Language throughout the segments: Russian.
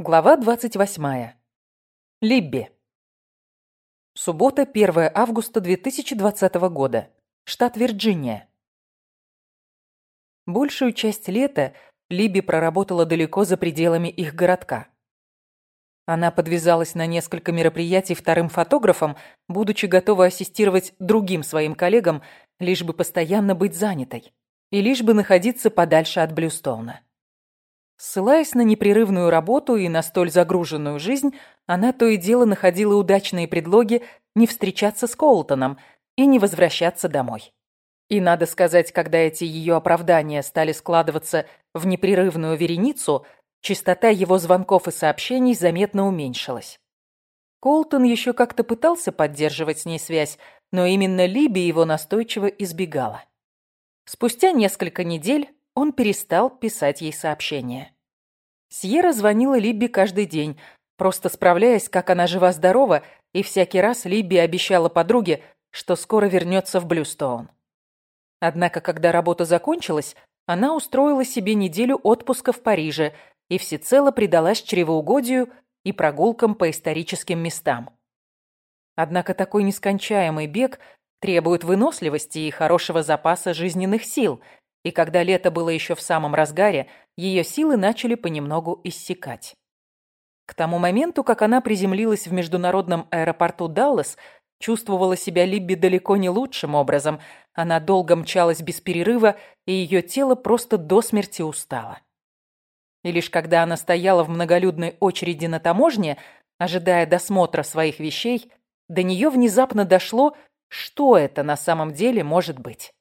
Глава 28. Либби. Суббота, 1 августа 2020 года. Штат Вирджиния. Большую часть лета Либби проработала далеко за пределами их городка. Она подвязалась на несколько мероприятий вторым фотографом, будучи готова ассистировать другим своим коллегам, лишь бы постоянно быть занятой и лишь бы находиться подальше от Блюстоуна. Ссылаясь на непрерывную работу и на столь загруженную жизнь, она то и дело находила удачные предлоги не встречаться с Коултоном и не возвращаться домой. И надо сказать, когда эти ее оправдания стали складываться в непрерывную вереницу, частота его звонков и сообщений заметно уменьшилась. Колтон еще как-то пытался поддерживать с ней связь, но именно Либи его настойчиво избегала. Спустя несколько недель он перестал писать ей сообщения. Сьерра звонила Либби каждый день, просто справляясь, как она жива-здорова, и всякий раз Либби обещала подруге, что скоро вернется в Блюстоун. Однако, когда работа закончилась, она устроила себе неделю отпуска в Париже и всецело предалась чревоугодию и прогулкам по историческим местам. Однако такой нескончаемый бег требует выносливости и хорошего запаса жизненных сил – и когда лето было еще в самом разгаре, ее силы начали понемногу иссякать. К тому моменту, как она приземлилась в международном аэропорту Даллас, чувствовала себя Либби далеко не лучшим образом. Она долго мчалась без перерыва, и ее тело просто до смерти устало. И лишь когда она стояла в многолюдной очереди на таможне, ожидая досмотра своих вещей, до нее внезапно дошло, что это на самом деле может быть.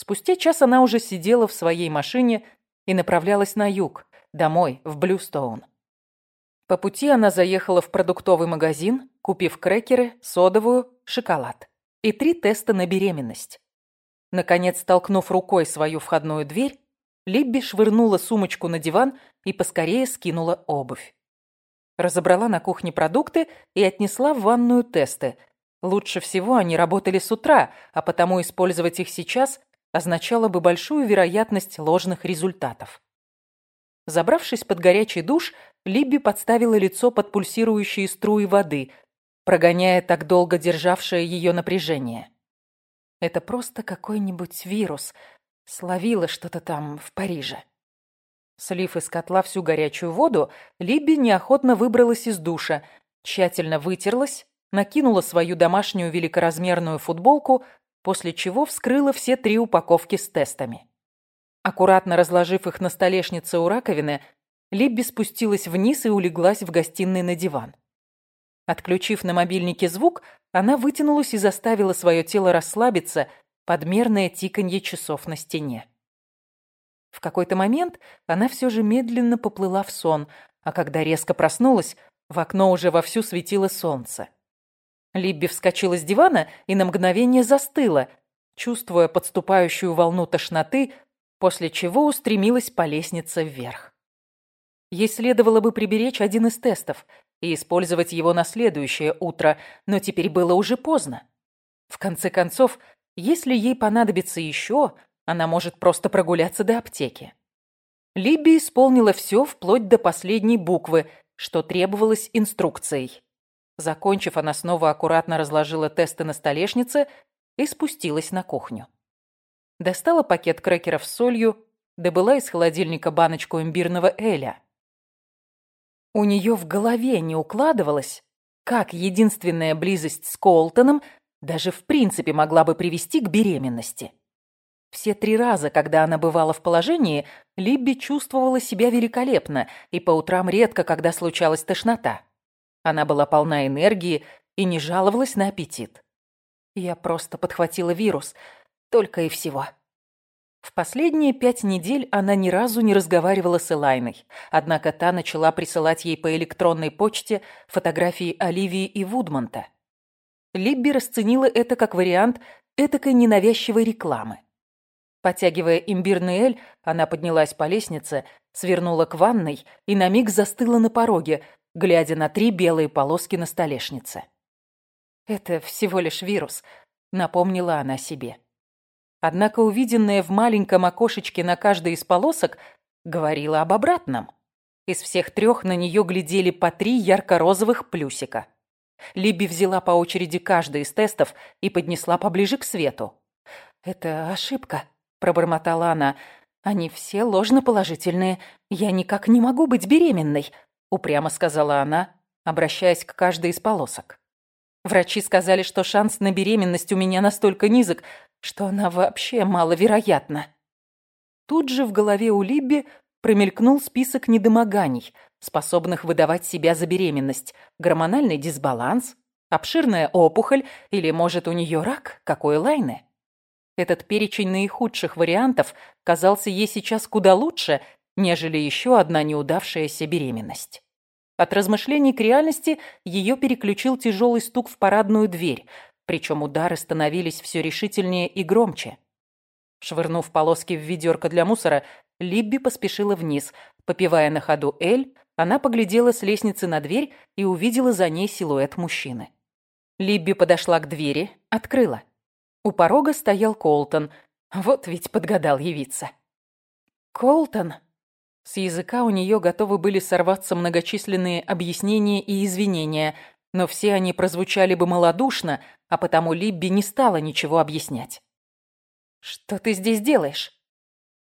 Спустя час она уже сидела в своей машине и направлялась на юг, домой, в Блюстоун. По пути она заехала в продуктовый магазин, купив крекеры, содовую, шоколад и три теста на беременность. Наконец, толкнув рукой свою входную дверь, Либби швырнула сумочку на диван и поскорее скинула обувь. Разобрала на кухне продукты и отнесла в ванную тесты. Лучше всего они работали с утра, а потому использовать их сейчас означало бы большую вероятность ложных результатов. Забравшись под горячий душ, Либби подставила лицо под пульсирующие струи воды, прогоняя так долго державшее ее напряжение. Это просто какой-нибудь вирус. Словила что-то там в Париже. Слив из котла всю горячую воду, Либби неохотно выбралась из душа, тщательно вытерлась, накинула свою домашнюю великоразмерную футболку, после чего вскрыла все три упаковки с тестами. Аккуратно разложив их на столешнице у раковины, Либби спустилась вниз и улеглась в гостиной на диван. Отключив на мобильнике звук, она вытянулась и заставила свое тело расслабиться под мерное тиканье часов на стене. В какой-то момент она все же медленно поплыла в сон, а когда резко проснулась, в окно уже вовсю светило солнце. Либби вскочила с дивана и на мгновение застыла, чувствуя подступающую волну тошноты, после чего устремилась по лестнице вверх. Ей следовало бы приберечь один из тестов и использовать его на следующее утро, но теперь было уже поздно. В конце концов, если ей понадобится еще, она может просто прогуляться до аптеки. Либби исполнила все вплоть до последней буквы, что требовалось инструкцией. Закончив, она снова аккуратно разложила тесты на столешнице и спустилась на кухню. Достала пакет крекеров с солью, добыла из холодильника баночку имбирного эля. У нее в голове не укладывалось, как единственная близость с Колтоном даже в принципе могла бы привести к беременности. Все три раза, когда она бывала в положении, Либби чувствовала себя великолепно, и по утрам редко, когда случалась тошнота. Она была полна энергии и не жаловалась на аппетит. Я просто подхватила вирус, только и всего. В последние пять недель она ни разу не разговаривала с Элайной, однако та начала присылать ей по электронной почте фотографии Оливии и Вудмонта. Либби расценила это как вариант этакой ненавязчивой рекламы. Потягивая имбирный эль, она поднялась по лестнице, свернула к ванной и на миг застыла на пороге, глядя на три белые полоски на столешнице. «Это всего лишь вирус», — напомнила она себе. Однако увиденное в маленьком окошечке на каждой из полосок говорило об обратном. Из всех трех на нее глядели по три ярко-розовых плюсика. Либи взяла по очереди каждый из тестов и поднесла поближе к свету. «Это ошибка», — пробормотала она. «Они все ложноположительные. Я никак не могу быть беременной», — упрямо сказала она, обращаясь к каждой из полосок. «Врачи сказали, что шанс на беременность у меня настолько низок, что она вообще маловероятна». Тут же в голове у Либби промелькнул список недомоганий, способных выдавать себя за беременность, гормональный дисбаланс, обширная опухоль или, может, у нее рак, какой Лайны. Этот перечень наихудших вариантов казался ей сейчас куда лучше, нежели еще одна неудавшаяся беременность. От размышлений к реальности ее переключил тяжелый стук в парадную дверь, причем удары становились все решительнее и громче. Швырнув полоски в ведерко для мусора, Либби поспешила вниз. Попивая на ходу Эль, она поглядела с лестницы на дверь и увидела за ней силуэт мужчины. Либби подошла к двери, открыла. У порога стоял Колтон. Вот ведь подгадал явиться. «Колтон?» С языка у нее готовы были сорваться многочисленные объяснения и извинения, но все они прозвучали бы малодушно, а потому Либби не стала ничего объяснять. «Что ты здесь делаешь?»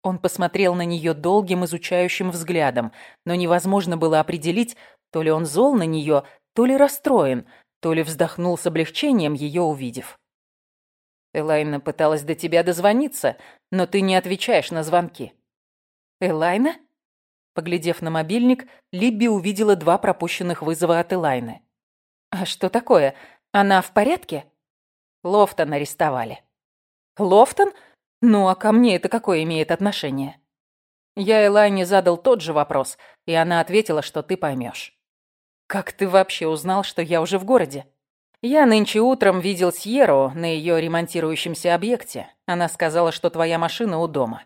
Он посмотрел на нее долгим изучающим взглядом, но невозможно было определить, то ли он зол на нее, то ли расстроен, то ли вздохнул с облегчением, ее увидев. Элайна пыталась до тебя дозвониться, но ты не отвечаешь на звонки. Элайна? Поглядев на мобильник, Либби увидела два пропущенных вызова от Элайны. А что такое? Она в порядке? Лофтон арестовали. Лофтон? Ну а ко мне это какое имеет отношение? Я Элайне задал тот же вопрос, и она ответила, что ты поймешь. Как ты вообще узнал, что я уже в городе? Я нынче утром видел Сьеру на ее ремонтирующемся объекте. Она сказала, что твоя машина у дома.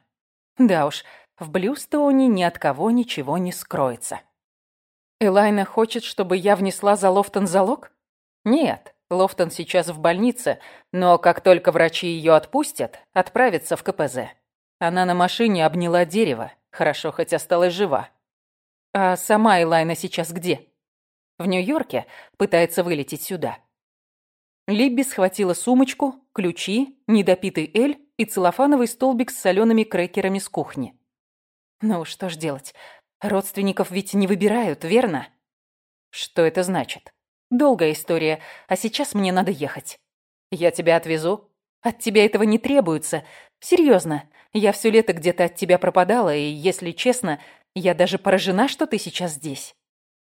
Да уж, в Блюстоуне ни от кого ничего не скроется. Элайна хочет, чтобы я внесла за Лофтон залог? Нет, Лофтон сейчас в больнице, но как только врачи ее отпустят, отправится в КПЗ. Она на машине обняла дерево, хорошо хоть осталась жива. А сама Элайна сейчас где? В Нью-Йорке, пытается вылететь сюда. Либби схватила сумочку, ключи, недопитый эль и целлофановый столбик с солеными крекерами с кухни. Ну, что ж делать? Родственников ведь не выбирают, верно? Что это значит? Долгая история, а сейчас мне надо ехать. Я тебя отвезу. От тебя этого не требуется. Серьезно, я все лето где-то от тебя пропадала, и, если честно, я даже поражена, что ты сейчас здесь.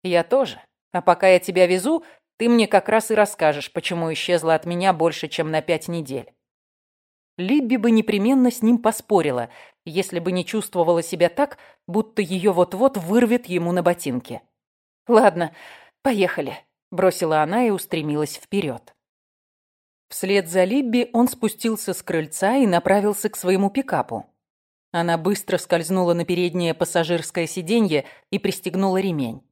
Я тоже. А пока я тебя везу, ты мне как раз и расскажешь, почему исчезла от меня больше, чем на пять недель. Либби бы непременно с ним поспорила, если бы не чувствовала себя так, будто ее вот-вот вырвет ему на ботинке. «Ладно, поехали», бросила она и устремилась вперед. Вслед за Либби он спустился с крыльца и направился к своему пикапу. Она быстро скользнула на переднее пассажирское сиденье и пристегнула ремень.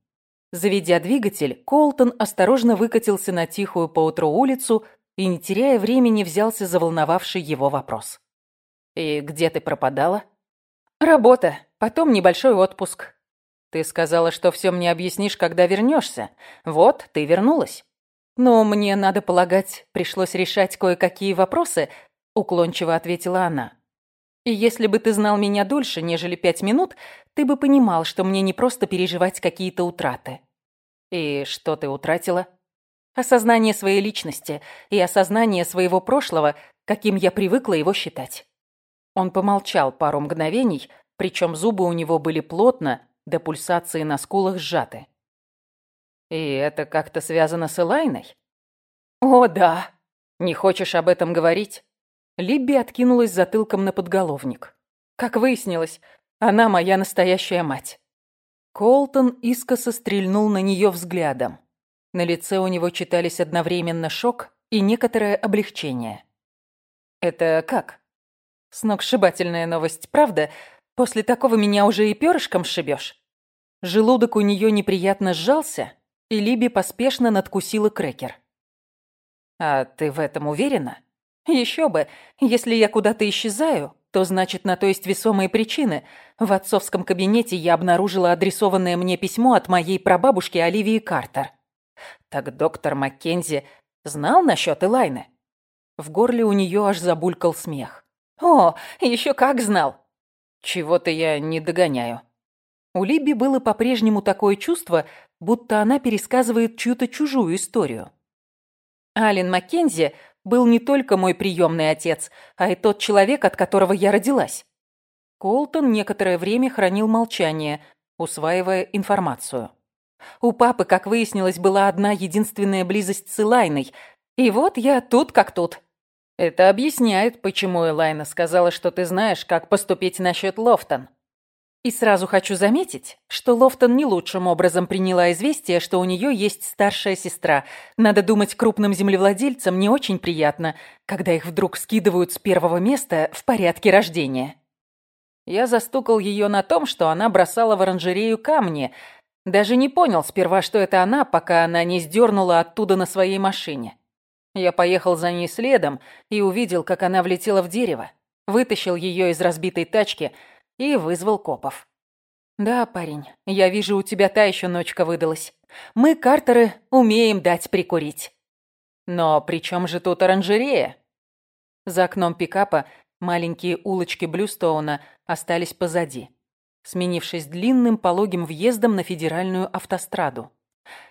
Заведя двигатель, Колтон осторожно выкатился на тихую поутру улицу и, не теряя времени, взялся за волновавший его вопрос. «И где ты пропадала?» «Работа, потом небольшой отпуск. Ты сказала, что все мне объяснишь, когда вернешься. Вот, ты вернулась. Но мне, надо полагать, пришлось решать кое-какие вопросы, уклончиво ответила она. И если бы ты знал меня дольше, нежели пять минут, ты бы понимал, что мне не просто переживать какие-то утраты. И что ты утратила? Осознание своей личности и осознание своего прошлого, каким я привыкла его считать. Он помолчал пару мгновений, причем зубы у него были плотно, до пульсации на скулах сжаты. «И это как-то связано с Элайной?» «О, да. Не хочешь об этом говорить?» Либби откинулась затылком на подголовник. «Как выяснилось, она моя настоящая мать». Колтон искоса стрельнул на нее взглядом. На лице у него читались одновременно шок и некоторое облегчение. «Это как?» «Сногсшибательная новость, правда? После такого меня уже и перышком сшибешь. Желудок у нее неприятно сжался, и Либи поспешно надкусила крекер. «А ты в этом уверена? Еще бы, если я куда-то исчезаю, то значит на то есть весомые причины. В отцовском кабинете я обнаружила адресованное мне письмо от моей прабабушки Оливии Картер. Так доктор Маккензи знал насчет Элайны? В горле у нее аж забулькал смех. О, еще как знал. Чего-то я не догоняю. У Либи было по-прежнему такое чувство, будто она пересказывает чью-то чужую историю. Ален Маккензи был не только мой приемный отец, а и тот человек, от которого я родилась. Колтон некоторое время хранил молчание, усваивая информацию. У папы, как выяснилось, была одна единственная близость с Элайной, и вот я тут как тут. Это объясняет, почему Элайна сказала, что ты знаешь, как поступить насчет Лофтон. И сразу хочу заметить, что Лофтон не лучшим образом приняла известие, что у нее есть старшая сестра. Надо думать, крупным землевладельцам не очень приятно, когда их вдруг скидывают с первого места в порядке рождения. Я застукал ее на том, что она бросала в оранжерею камни. Даже не понял сперва, что это она, пока она не сдернула оттуда на своей машине. Я поехал за ней следом и увидел, как она влетела в дерево. Вытащил ее из разбитой тачки – и вызвал копов. «Да, парень, я вижу, у тебя та еще ночка выдалась. Мы, Картеры, умеем дать прикурить». «Но при чем же тут оранжерея?» За окном пикапа маленькие улочки Блюстоуна остались позади, сменившись длинным пологим въездом на федеральную автостраду.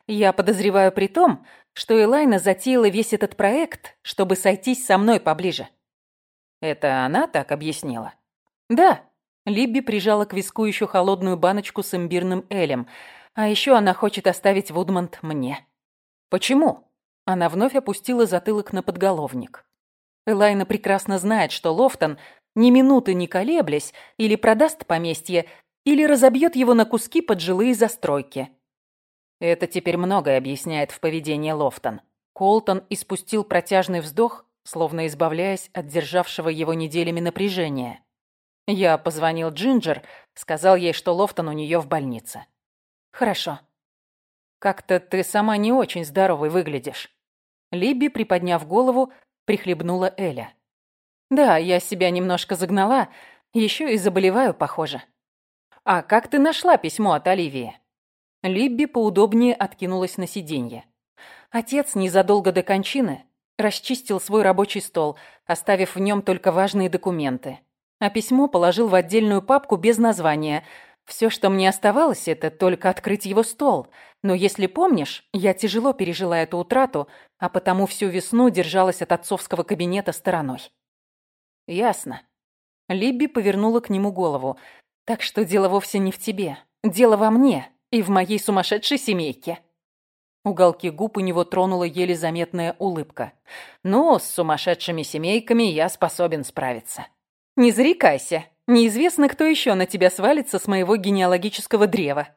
Я подозреваю при том, что Элайна затеяла весь этот проект, чтобы сойтись со мной поближе. Это она так объяснила? Да, Либби прижала к виску еще холодную баночку с имбирным элем. А еще она хочет оставить Вудмонт мне. Почему? Она вновь опустила затылок на подголовник. Элайна прекрасно знает, что Лофтон, ни минуты не колеблясь, или продаст поместье, или разобьет его на куски под жилые застройки. Это теперь многое объясняет в поведении Лофтон. Колтон испустил протяжный вздох, словно избавляясь от державшего его неделями напряжения. Я позвонил Джинджер, сказал ей, что Лофтон у нее в больнице. Хорошо. Как-то ты сама не очень здоровой выглядишь. Либби, приподняв голову, прихлебнула Эля. Да, я себя немножко загнала, еще и заболеваю, похоже. А как ты нашла письмо от Оливии? Либби поудобнее откинулась на сиденье. Отец незадолго до кончины расчистил свой рабочий стол, оставив в нем только важные документы а письмо положил в отдельную папку без названия. Все, что мне оставалось, это только открыть его стол. Но если помнишь, я тяжело пережила эту утрату, а потому всю весну держалась от отцовского кабинета стороной. Ясно. Либби повернула к нему голову. Так что дело вовсе не в тебе. Дело во мне и в моей сумасшедшей семейке. Уголки губ у него тронула еле заметная улыбка. «Ну, с сумасшедшими семейками я способен справиться». Не зарекайся. Неизвестно, кто еще на тебя свалится с моего генеалогического древа.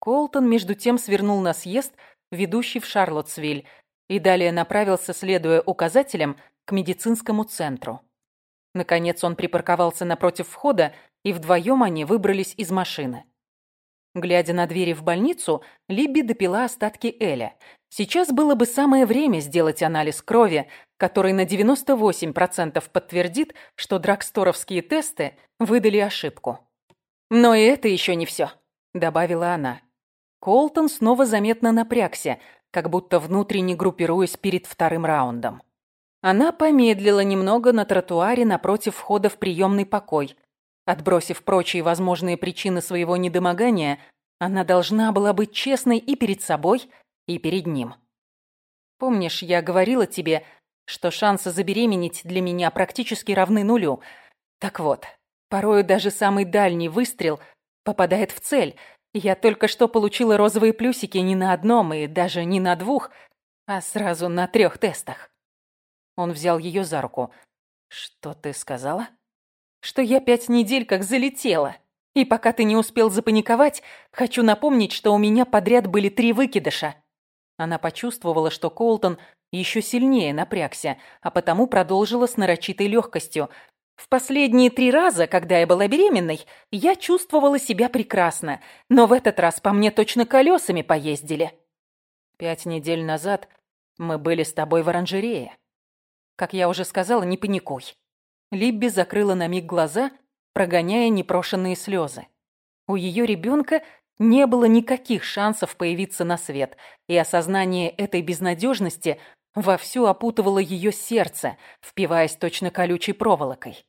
Колтон, между тем, свернул на съезд, ведущий в Шарлоттсвиль, и далее направился, следуя указателям, к медицинскому центру. Наконец он припарковался напротив входа, и вдвоем они выбрались из машины. Глядя на двери в больницу, Либби допила остатки Эля. Сейчас было бы самое время сделать анализ крови, который на 98% подтвердит, что драгсторовские тесты выдали ошибку. «Но и это еще не все», — добавила она. Колтон снова заметно напрягся, как будто внутренне группируясь перед вторым раундом. Она помедлила немного на тротуаре напротив входа в приемный покой. Отбросив прочие возможные причины своего недомогания, она должна была быть честной и перед собой, и перед ним. «Помнишь, я говорила тебе, что шансы забеременеть для меня практически равны нулю. Так вот, порою даже самый дальний выстрел попадает в цель. Я только что получила розовые плюсики не на одном и даже не на двух, а сразу на трех тестах. Он взял ее за руку. «Что ты сказала?» «Что я пять недель как залетела. И пока ты не успел запаниковать, хочу напомнить, что у меня подряд были три выкидыша». Она почувствовала, что Колтон еще сильнее напрягся, а потому продолжила с нарочитой легкостью. В последние три раза, когда я была беременной, я чувствовала себя прекрасно, но в этот раз по мне точно колесами поездили. Пять недель назад мы были с тобой в оранжерее. Как я уже сказала, не паникуй. Либби закрыла на миг глаза, прогоняя непрошенные слезы. У ее ребенка не было никаких шансов появиться на свет, и осознание этой безнадежности вовсю опутывало ее сердце, впиваясь точно колючей проволокой.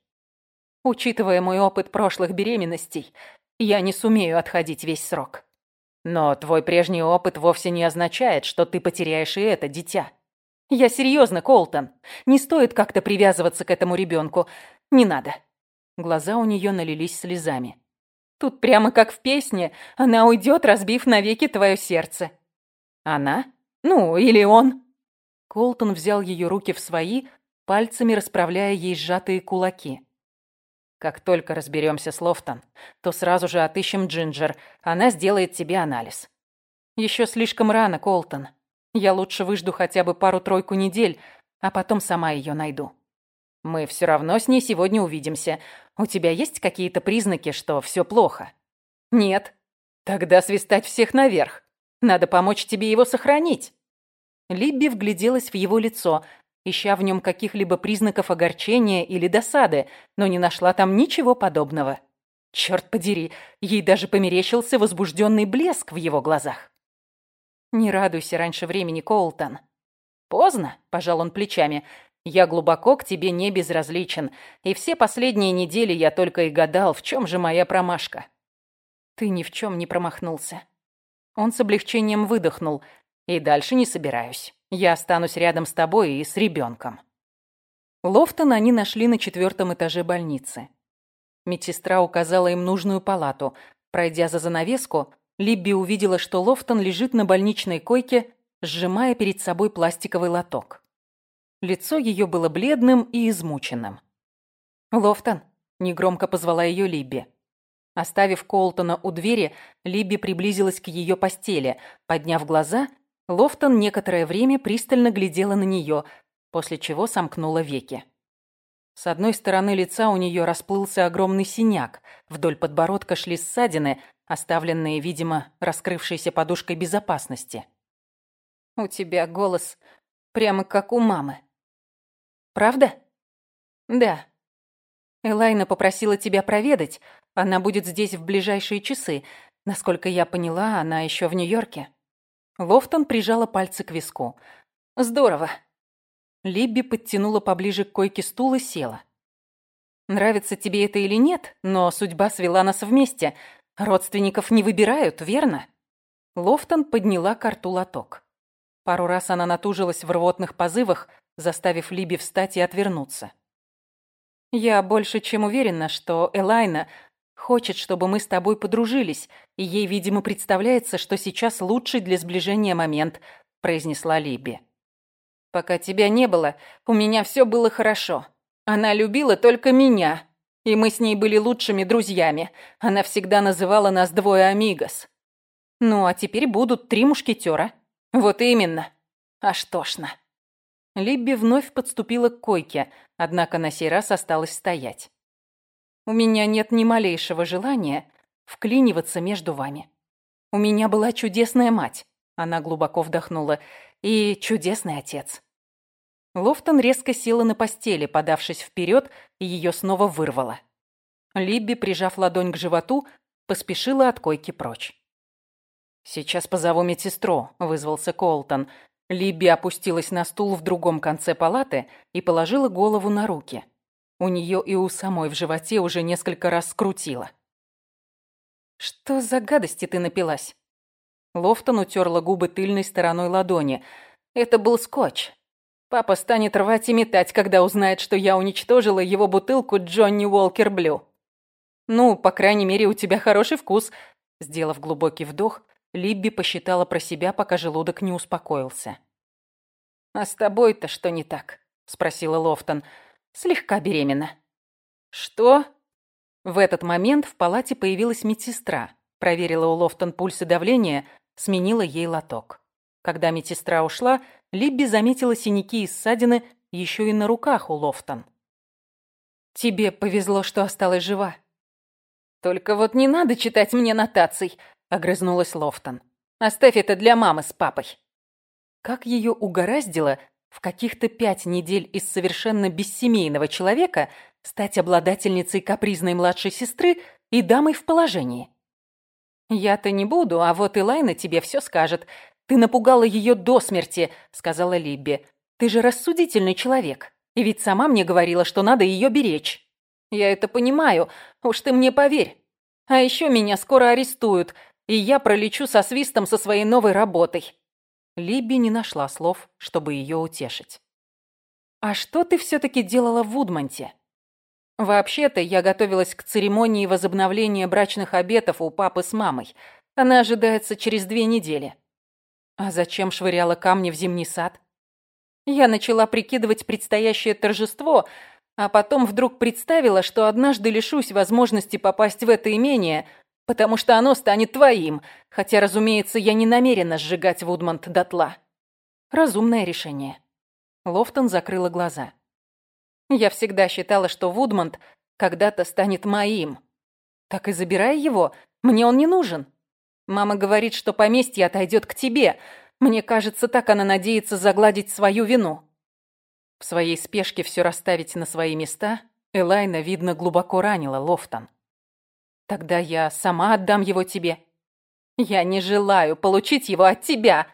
Учитывая мой опыт прошлых беременностей, я не сумею отходить весь срок. Но твой прежний опыт вовсе не означает, что ты потеряешь и это дитя. Я серьезно, Колтон. Не стоит как-то привязываться к этому ребенку. Не надо. Глаза у нее налились слезами. Тут прямо как в песне, она уйдет, разбив навеки твое сердце. Она? Ну, или он? Колтон взял ее руки в свои, пальцами расправляя ей сжатые кулаки. Как только разберемся с Лофтон, то сразу же отыщем Джинджер. Она сделает тебе анализ. Еще слишком рано, Колтон. Я лучше выжду хотя бы пару-тройку недель, а потом сама ее найду. Мы все равно с ней сегодня увидимся. У тебя есть какие-то признаки, что все плохо? Нет. Тогда свистать всех наверх. Надо помочь тебе его сохранить. Либби вгляделась в его лицо, ища в нем каких-либо признаков огорчения или досады, но не нашла там ничего подобного. Черт подери, ей даже померещился возбужденный блеск в его глазах. «Не радуйся раньше времени, Коултон». «Поздно», — пожал он плечами. «Я глубоко к тебе не безразличен, и все последние недели я только и гадал, в чем же моя промашка». «Ты ни в чем не промахнулся». Он с облегчением выдохнул. «И дальше не собираюсь». Я останусь рядом с тобой и с ребенком. Лофтон они нашли на четвертом этаже больницы. Медсестра указала им нужную палату. Пройдя за занавеску, Либби увидела, что Лофтон лежит на больничной койке, сжимая перед собой пластиковый лоток. Лицо ее было бледным и измученным. «Лофтон», — негромко позвала ее Либби. Оставив Колтона у двери, Либби приблизилась к ее постели. Подняв глаза, Лофтон некоторое время пристально глядела на нее, после чего сомкнула веки. С одной стороны лица у нее расплылся огромный синяк, вдоль подбородка шли ссадины, оставленные, видимо, раскрывшейся подушкой безопасности. «У тебя голос прямо как у мамы». «Правда?» «Да. Элайна попросила тебя проведать. Она будет здесь в ближайшие часы. Насколько я поняла, она еще в Нью-Йорке». Лофтон прижала пальцы к виску. «Здорово». Либби подтянула поближе к койке стул и села. «Нравится тебе это или нет, но судьба свела нас вместе. Родственников не выбирают, верно?» Лофтон подняла ко рту лоток. Пару раз она натужилась в рвотных позывах, заставив Либи встать и отвернуться. «Я больше чем уверена, что Элайна Хочет, чтобы мы с тобой подружились, и ей, видимо, представляется, что сейчас лучший для сближения момент», — произнесла Либи. «Пока тебя не было, у меня все было хорошо. Она любила только меня, и мы с ней были лучшими друзьями. Она всегда называла нас двое амигос. Ну, а теперь будут три мушкетера. Вот именно. Аж тошно». Либби вновь подступила к койке, однако на сей раз осталась стоять. У меня нет ни малейшего желания вклиниваться между вами. У меня была чудесная мать, она глубоко вдохнула, и чудесный отец. Лофтон резко села на постели, подавшись вперед, и ее снова вырвало. Либби, прижав ладонь к животу, поспешила от койки прочь. «Сейчас позову медсестру», — вызвался Колтон. Либби опустилась на стул в другом конце палаты и положила голову на руки. У нее и у самой в животе уже несколько раз скрутило. «Что за гадости ты напилась?» Лофтон утерла губы тыльной стороной ладони. «Это был скотч. Папа станет рвать и метать, когда узнает, что я уничтожила его бутылку Johnnie Walker Blue. Ну, по крайней мере, у тебя хороший вкус». Сделав глубокий вдох, Либби посчитала про себя, пока желудок не успокоился. «А с тобой-то что не так?» – спросила Лофтон. Слегка беременна». «Что?» В этот момент в палате появилась медсестра. Проверила у Лофтон пульс и давление, сменила ей лоток. Когда медсестра ушла, Либби заметила синяки и ссадины еще и на руках у Лофтон. «Тебе повезло, что осталась жива». «Только вот не надо читать мне нотаций», — огрызнулась Лофтон. «Оставь это для мамы с папой». Как ее угораздило в каких-то пять недель из совершенно бессемейного человека стать обладательницей капризной младшей сестры и дамой в положении. «Я-то не буду, а вот Элайна тебе все скажет. Ты напугала ее до смерти», — сказала Либби. «Ты же рассудительный человек. И ведь сама мне говорила, что надо ее беречь». «Я это понимаю. Уж ты мне поверь. А еще меня скоро арестуют, и я пролечу со свистом со своей новой работой». Либби не нашла слов, чтобы ее утешить. «А что ты все-таки делала в Вудмонте?» «Вообще-то я готовилась к церемонии возобновления брачных обетов у папы с мамой. Она ожидается через две недели». «А зачем швыряла камни в зимний сад?» Я начала прикидывать предстоящее торжество, а потом вдруг представила, что однажды лишусь возможности попасть в это имение, потому что оно станет твоим, хотя, разумеется, я не намерена сжигать Вудмонт дотла. Разумное решение. Лофтон закрыла глаза. Я всегда считала, что Вудмонт когда-то станет моим. Так и забирай его, мне он не нужен. Мама говорит, что поместье отойдет к тебе. Мне кажется, так она надеется загладить свою вину. В своей спешке все расставить на свои места Элайна, видно, глубоко ранила Лофтон. Тогда я сама отдам его тебе. Я не желаю получить его от тебя.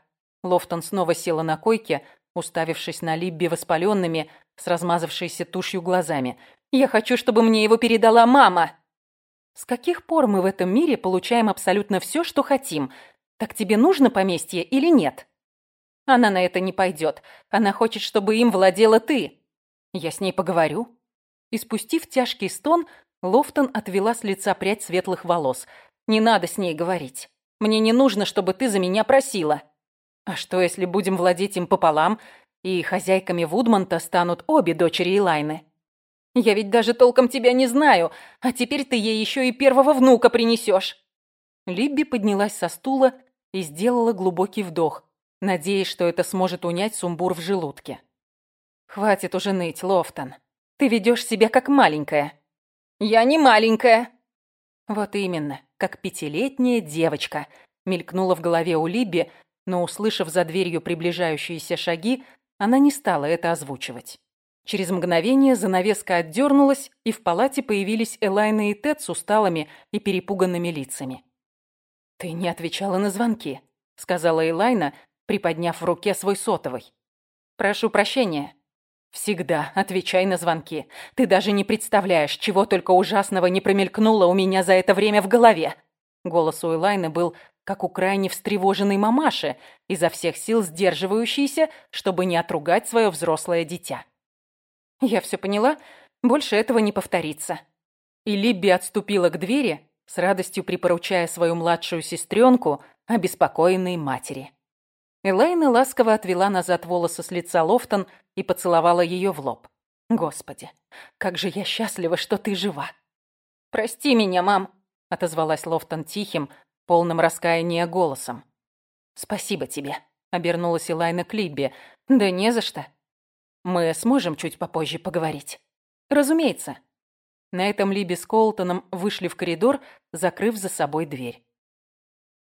Лофтон снова села на койке, уставившись на Либби воспаленными, с размазавшейся тушью глазами. «Я хочу, чтобы мне его передала мама!» «С каких пор мы в этом мире получаем абсолютно все, что хотим? Так тебе нужно поместье или нет?» «Она на это не пойдет. Она хочет, чтобы им владела ты. Я с ней поговорю». И спустив тяжкий стон, Лофтон отвела с лица прядь светлых волос. «Не надо с ней говорить. Мне не нужно, чтобы ты за меня просила». А что, если будем владеть им пополам, и хозяйками Вудмонта станут обе дочери Элайны? Я ведь даже толком тебя не знаю, а теперь ты ей еще и первого внука принесешь. Либби поднялась со стула и сделала глубокий вдох, надеясь, что это сможет унять сумбур в желудке. «Хватит уже ныть, Лофтон. Ты ведешь себя как маленькая». «Я не маленькая». «Вот именно, как пятилетняя девочка», мелькнула в голове у Либби, но, услышав за дверью приближающиеся шаги, она не стала это озвучивать. Через мгновение занавеска отдернулась, и в палате появились Элайна и Тед с усталыми и перепуганными лицами. «Ты не отвечала на звонки», — сказала Элайна, приподняв в руке свой сотовый. «Прошу прощения». «Всегда отвечай на звонки. Ты даже не представляешь, чего только ужасного не промелькнуло у меня за это время в голове». Голос у Элайны был как у крайне встревоженной мамаши, изо всех сил сдерживающейся, чтобы не отругать свое взрослое дитя. Я все поняла, больше этого не повторится. И Либби отступила к двери, с радостью припоручая свою младшую сестренку обеспокоенной матери. Элайна ласково отвела назад волосы с лица Лофтон и поцеловала ее в лоб. «Господи, как же я счастлива, что ты жива!» «Прости меня, мам!» — отозвалась Лофтон тихим, полным раскаяния голосом. «Спасибо тебе», — обернулась Элайна к Либби. «Да не за что. Мы сможем чуть попозже поговорить». «Разумеется». На этом Либи с Колтоном вышли в коридор, закрыв за собой дверь.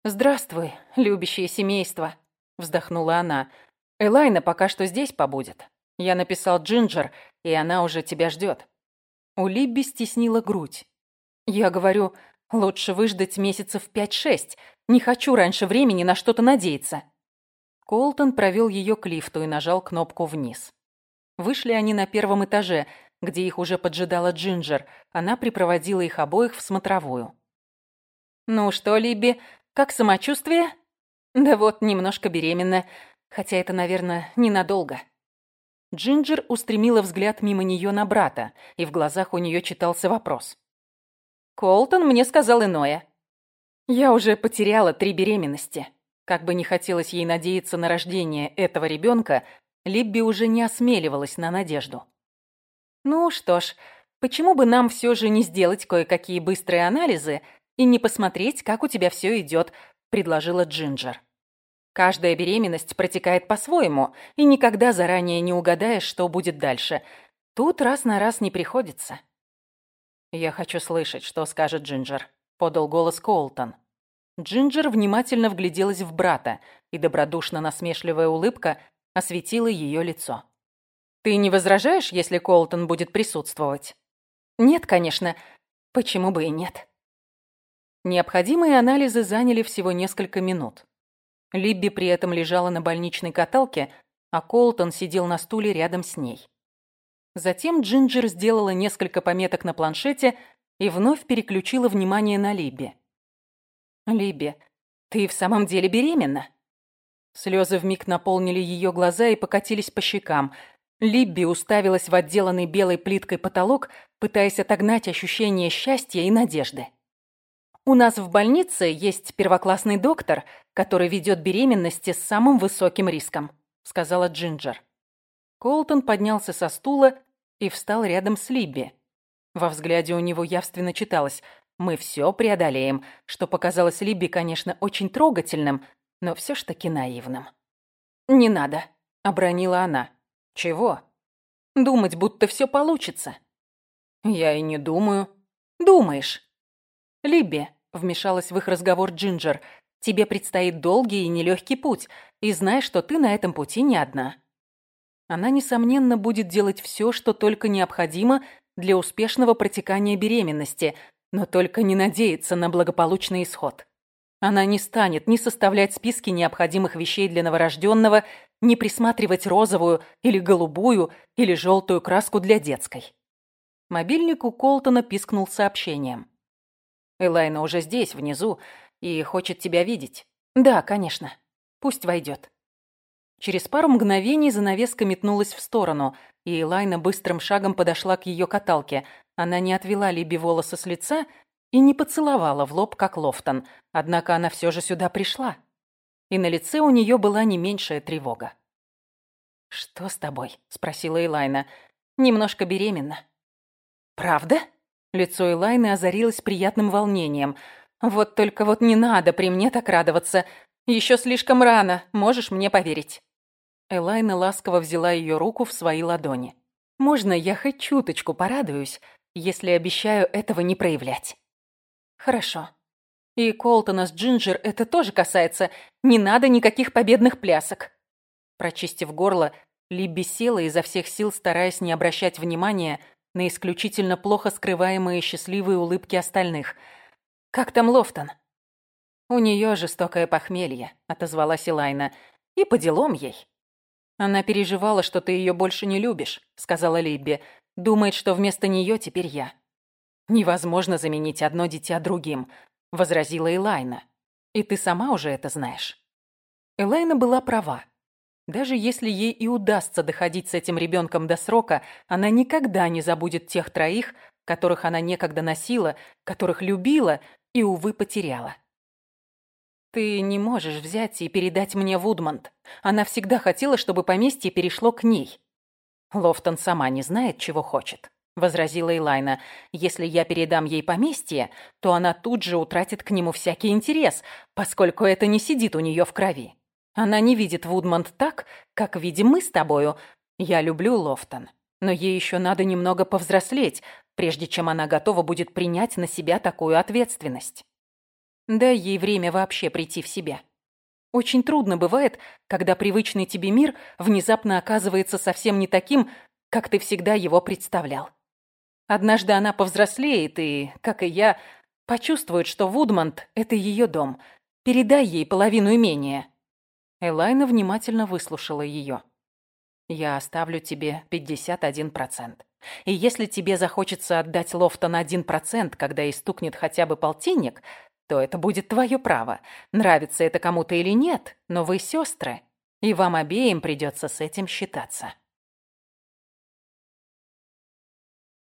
«Здравствуй, любящее семейство», — вздохнула она. «Элайна пока что здесь побудет. Я написал Джинджер, и она уже тебя ждет». У Либби стеснила грудь. Я говорю, Лучше выждать месяцев пять-шесть. Не хочу раньше времени на что-то надеяться. Колтон провел ее к лифту и нажал кнопку вниз. Вышли они на первом этаже, где их уже поджидала Джинджер. Она припроводила их обоих в смотровую. «Ну что, Либби, как самочувствие?» «Да вот, немножко беременна. Хотя это, наверное, ненадолго». Джинджер устремила взгляд мимо нее на брата, и в глазах у нее читался вопрос. Колтон мне сказал иное. Я уже потеряла три беременности. Как бы не хотелось ей надеяться на рождение этого ребенка, Либби уже не осмеливалась на надежду. Ну что ж, почему бы нам все же не сделать кое-какие быстрые анализы и не посмотреть, как у тебя все идет, предложила Джинджер. Каждая беременность протекает по-своему, и никогда заранее не угадаешь, что будет дальше. Тут раз на раз не приходится. «Я хочу слышать, что скажет Джинджер», — подал голос Коултон. Джинджер внимательно вгляделась в брата, и добродушно-насмешливая улыбка осветила ее лицо. «Ты не возражаешь, если Коултон будет присутствовать?» Нет, конечно. Почему бы и нет? Необходимые анализы заняли всего несколько минут. Либби при этом лежала на больничной каталке, а Колтон сидел на стуле рядом с ней. Затем Джинджер сделала несколько пометок на планшете и вновь переключила внимание на Либби. «Либби, ты в самом деле беременна?» Слезы вмиг наполнили ее глаза и покатились по щекам. Либби уставилась в отделанный белой плиткой потолок, пытаясь отогнать ощущение счастья и надежды. «У нас в больнице есть первоклассный доктор, который ведет беременности с самым высоким риском», — сказала Джинджер. Колтон поднялся со стула и встал рядом с Либби. Во взгляде у него явственно читалось «Мы все преодолеем», что показалось Либби, конечно, очень трогательным, но все ж таки наивным. «Не надо», — обронила она. «Чего?» «Думать, будто все получится». «Я и не думаю». «Думаешь». «Либби», — вмешалась в их разговор Джинджер, «тебе предстоит долгий и нелегкий путь, и знай, что ты на этом пути не одна». Она, несомненно, будет делать все, что только необходимо для успешного протекания беременности, но только не надеяться на благополучный исход. Она не станет ни составлять списки необходимых вещей для новорожденного, ни присматривать розовую или голубую или желтую краску для детской. Мобильник у Колтона пискнул сообщением. «Элайна уже здесь, внизу, и хочет тебя видеть». «Да, конечно. Пусть войдет». Через пару мгновений занавеска метнулась в сторону, и Элайна быстрым шагом подошла к ее каталке. Она не отвела Либи волосы с лица и не поцеловала в лоб, как Лофтон. Однако она все же сюда пришла. И на лице у нее была не меньшая тревога. «Что с тобой?» – спросила Элайна. «Немножко беременна». «Правда?» Лицо Элайны озарилось приятным волнением. «Вот только вот не надо при мне так радоваться. Еще слишком рано, можешь мне поверить». Элайна ласково взяла ее руку в свои ладони. «Можно я хоть чуточку порадуюсь, если обещаю этого не проявлять?» Хорошо. И Колтона с Джинджер это тоже касается. Не надо никаких победных плясок. Прочистив горло, Либби села изо всех сил, стараясь не обращать внимания на исключительно плохо скрываемые счастливые улыбки остальных. «Как там Лофтон?» «У нее жестокое похмелье», — отозвалась Элайна. «И по делам ей». «Она переживала, что ты ее больше не любишь», — сказала Либби. «Думает, что вместо нее теперь я». «Невозможно заменить одно дитя другим», — возразила Элайна. «И ты сама уже это знаешь». Элайна была права. Даже если ей и удастся доходить с этим ребенком до срока, она никогда не забудет тех троих, которых она некогда носила, которых любила и, увы, потеряла. «Ты не можешь взять и передать мне Вудмонт. Она всегда хотела, чтобы поместье перешло к ней. Лофтон сама не знает, чего хочет возразила Элайна. «Если я передам ей поместье, то она тут же утратит к нему всякий интерес, поскольку это не сидит у нее в крови. Она не видит Вудмонт так, как видим мы с тобою. Я люблю Лофтон, но ей еще надо немного повзрослеть, прежде чем она готова будет принять на себя такую ответственность. Дай ей время вообще прийти в себя». Очень трудно бывает, когда привычный тебе мир внезапно оказывается совсем не таким, как ты всегда его представлял. Однажды она повзрослеет и, как и я, почувствует, что Вудмонт — это ее дом. Передай ей половину имения». Элайна внимательно выслушала ее. «Я оставлю тебе 51%. И если тебе захочется отдать Лофтон 1%, когда истукнет хотя бы полтинник, то это будет твое право. Нравится это кому-то или нет, но вы сестры, и вам обеим придется с этим считаться».